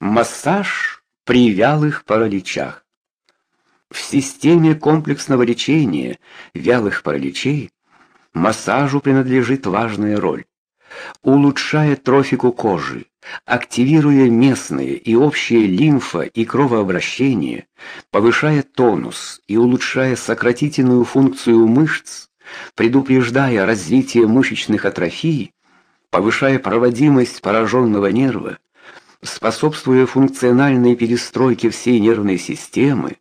Массаж при вялых параличах. В системе комплексного лечения вялых параличей массажу принадлежит важная роль. Улучшая трофику кожи, активируя местные и общие лимфа и кровообращение, повышая тонус и улучшая сократительную функцию мышц, предупреждая развитие мышечных атрофий, повышая проводимость пораженного нерва, способствуя функциональной перестройке всей нервной системы,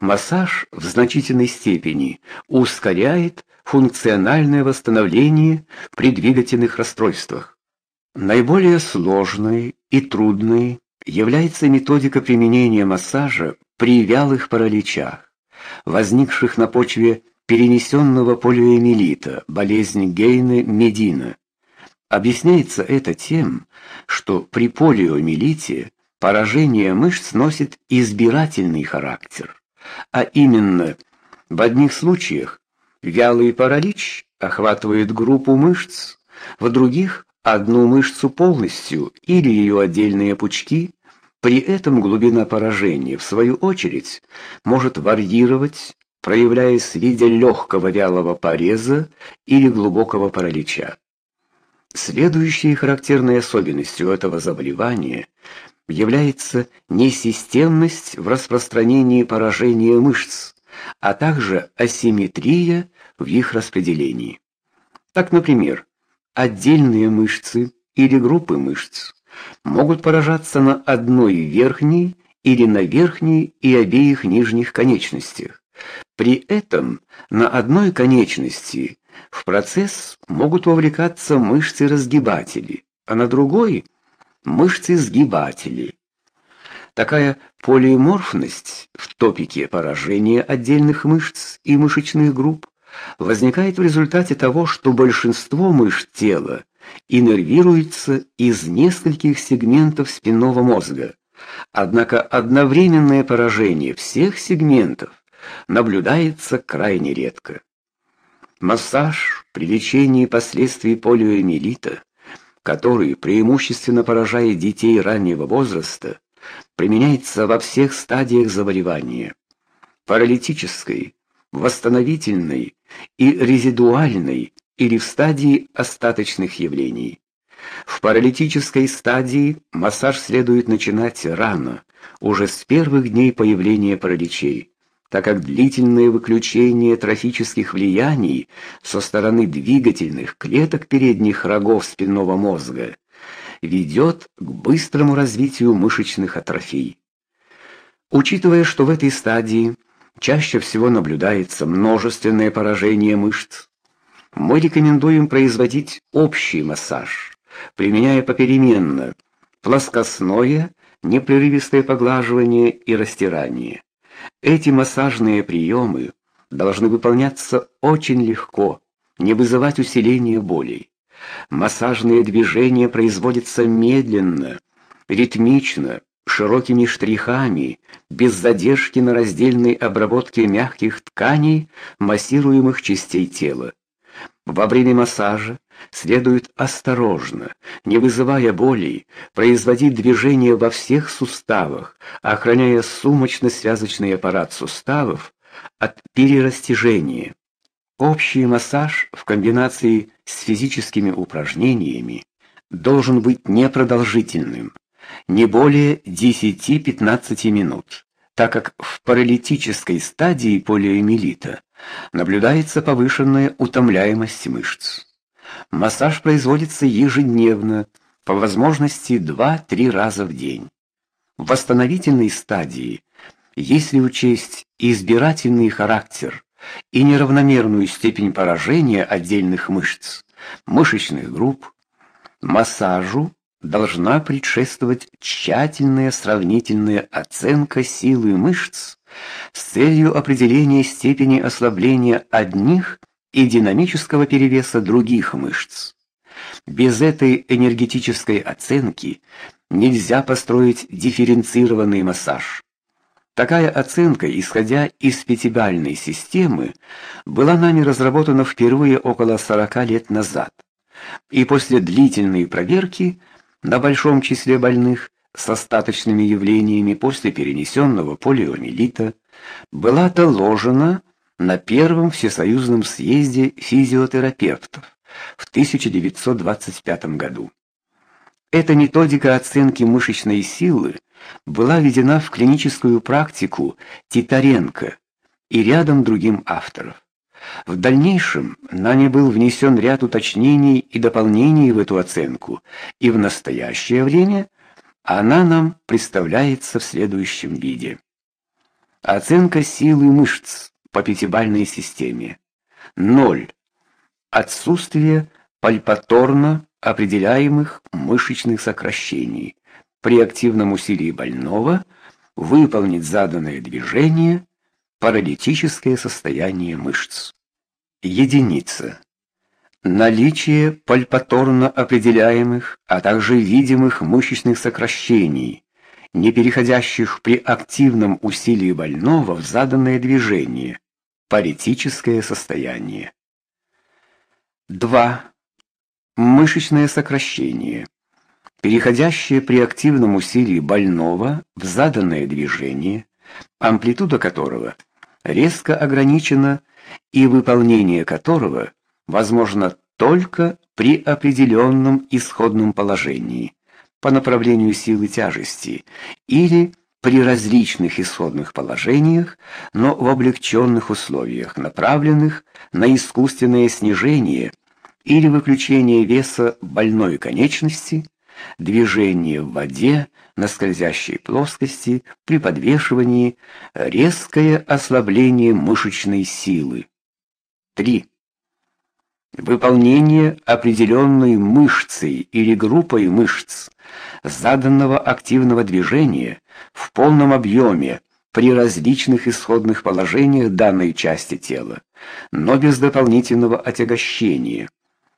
массаж в значительной степени ускоряет функциональное восстановление при двигательных расстройствах. Наиболее сложной и трудной является методика применения массажа при вялых параличах, возникших на почве перенесенного полиомиелита, болезнь Гейна-Медина. Объясняется это тем, что при полиомиелите поражение мышц носит избирательный характер, а именно в одних случаях вялый паралич охватывает группу мышц, в других одну мышцу полностью или ее отдельные пучки. При этом глубина поражения в свою очередь может варьировать, проявляясь в виде легкого вялого пореза или глубокого паралича. Следующей характерной особенностью этого заболевания является несистемность в распространении поражения мышц, а также асимметрия в их распределении. Так, например, отдельные мышцы или группы мышц могут поражаться на одной верхней или на верхней и обеих нижних конечностях. При этом на одной конечности в процесс могут вовлекаться мышцы-разгибатели, а на другой мышцы-сгибатели. Такая полиморфность в топике поражения отдельных мышц и мышечных групп возникает в результате того, что большинство мышц тела иннервируется из нескольких сегментов спинного мозга. Однако одновременное поражение всех сегментов наблюдается крайне редко. Массаж при лечении последствий полиомиелита, который преимущественно поражает детей раннего возраста, применяется во всех стадиях заболевания: паралитической, восстановительной и резидуальной или в стадии остаточных явлений. В паралитической стадии массаж следует начинать рано, уже с первых дней появления параличей так как длительное выключение трофических влияний со стороны двигательных клеток передних рогов спинного мозга ведет к быстрому развитию мышечных атрофий. Учитывая, что в этой стадии чаще всего наблюдается множественное поражение мышц, мы рекомендуем производить общий массаж, применяя попеременно плоскостное, непрерывистое поглаживание и растирание. Эти массажные приемы должны выполняться очень легко, не вызывать усиления болей. Массажные движения производятся медленно, ритмично, широкими штрихами, без задержки на раздельной обработке мягких тканей, массируемых частей тела. Во время массажа следует осторожно, не вызывая болей, производить движения во всех суставах, охраняя сумочно-связочный аппарат суставов от перерастяжения. Общий массаж в комбинации с физическими упражнениями должен быть непродолжительным, не более 10-15 минут, так как в паралитической стадии полиомиелита наблюдается повышенная утомляемость мышц. Массаж производится ежедневно, по возможности 2-3 раза в день. В восстановительной стадии, если учесть избирательный характер и неравномерную степень поражения отдельных мышц, мышечных групп, массажу должна предшествовать тщательная сравнительная оценка силы мышц с целью определения степени ослабления одних и динамического перевеса других мышц. Без этой энергетической оценки нельзя построить дифференцированный массаж. Такая оценка, исходя из пятибалльной системы, была нами разработана впервые около 40 лет назад. И после длительной проверки на большом числе больных с остаточными явлениями после перенесенного полиомиелита была доложена на первом всесоюзном съезде физиотерапевтов в 1925 году. Эта методика оценки мышечной силы была введена в клиническую практику Титаренко и рядом другим авторов. В дальнейшем на ней был внесен ряд уточнений и дополнений в эту оценку, и в настоящее время она нам представляется в следующем виде. Оценка силы мышц по пятибалльной системе. 0. Отсутствие пальпаторно определяемых мышечных сокращений. При активном усилии больного выполнить заданное движение паралитическое состояние мышц. Единица. Наличие пальпаторно определяемых, а также видимых мышечных сокращений, не переходящих при активном усилии больного в заданное движение, паритическое состояние. 2. Мышечное сокращение, переходящее при активном усилии больного в заданное движение, амплитуда которого резко ограничена и выполнение которого возможно только при определенном исходном положении по направлению силы тяжести или при различных исходных положениях, но в облегченных условиях, направленных на искусственное снижение или выключение веса больной конечности, движение в воде на скользящей плоскости при подвешивании, резкое ослабление мышечной силы. 3. Выполнение определенной мышцей или группой мышц заданного активного движения в полном объеме при различных исходных положениях данной части тела, но без дополнительного отягощения.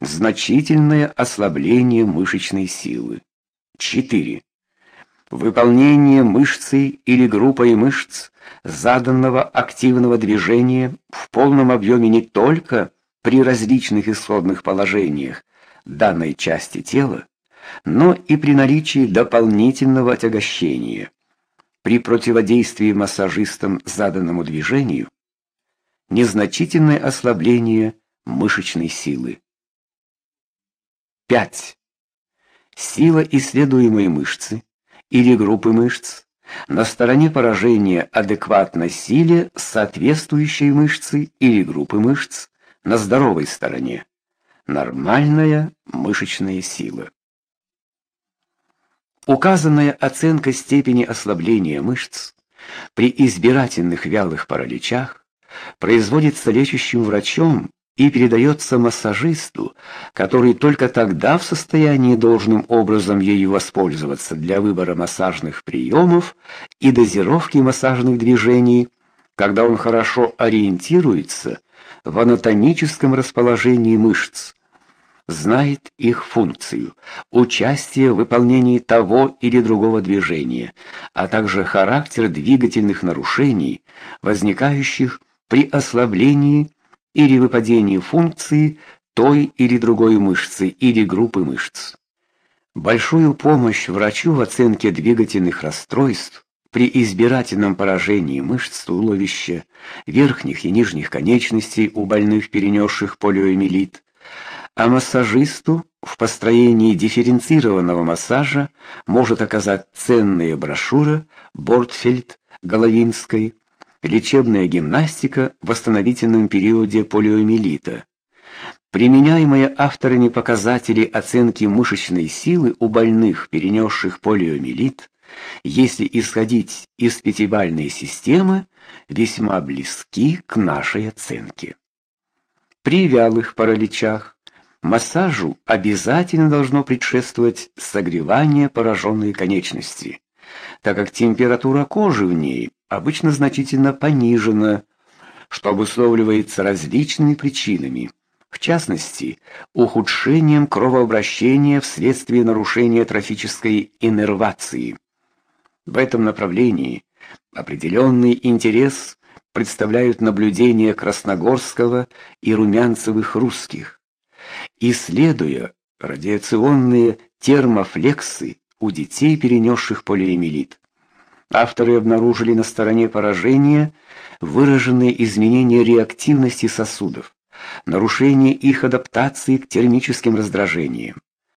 Значительное ослабление мышечной силы. 4. Выполнение мышцей или группой мышц заданного активного движения в полном объеме не только при различных исходных положениях данной части тела, но и при наличии дополнительного отягощения. При противодействии массажистом заданному движению незначительное ослабление мышечной силы. 5. Сила исследуемой мышцы или группы мышц на стороне поражения адекватна силе соответствующей мышцы или группы мышц на здоровой стороне. Нормальная мышечная сила. Указанная оценка степени ослабления мышц при избирательных вялых параличах производится лечащим врачом и передается массажисту, который только тогда в состоянии должным образом ею воспользоваться для выбора массажных приемов и дозировки массажных движений, когда он хорошо ориентируется в анатомическом расположении мышц, знает их функцию, участие в выполнении того или другого движения, а также характер двигательных нарушений, возникающих при ослаблении или выпадении функции той или другой мышцы или группы мышц. Большую помощь врачу в оценке двигательных расстройств при избирательном поражении мышц туловища, верхних и нижних конечностей у больных, перенесших полиомиелит, а массажисту в построении дифференцированного массажа может оказать ценные брошюры Бортфельд, Головинской, лечебная гимнастика в восстановительном периоде полиомиелита. Применяемые авторами показатели оценки мышечной силы у больных, перенесших полиомиелит, если исходить из пятибалльной системы, весьма близки к нашей оценке. При вялых параличах массажу обязательно должно предшествовать согревание пораженной конечности, так как температура кожи в ней обычно значительно понижена, что обусловливается различными причинами, в частности, ухудшением кровообращения вследствие нарушения трофической иннервации. В этом направлении определенный интерес представляют наблюдения Красногорского и Румянцевых русских. Исследуя радиационные термофлексы у детей, перенесших полиэмилит. Авторы обнаружили на стороне поражения выраженные изменения реактивности сосудов, нарушение их адаптации к термическим раздражениям.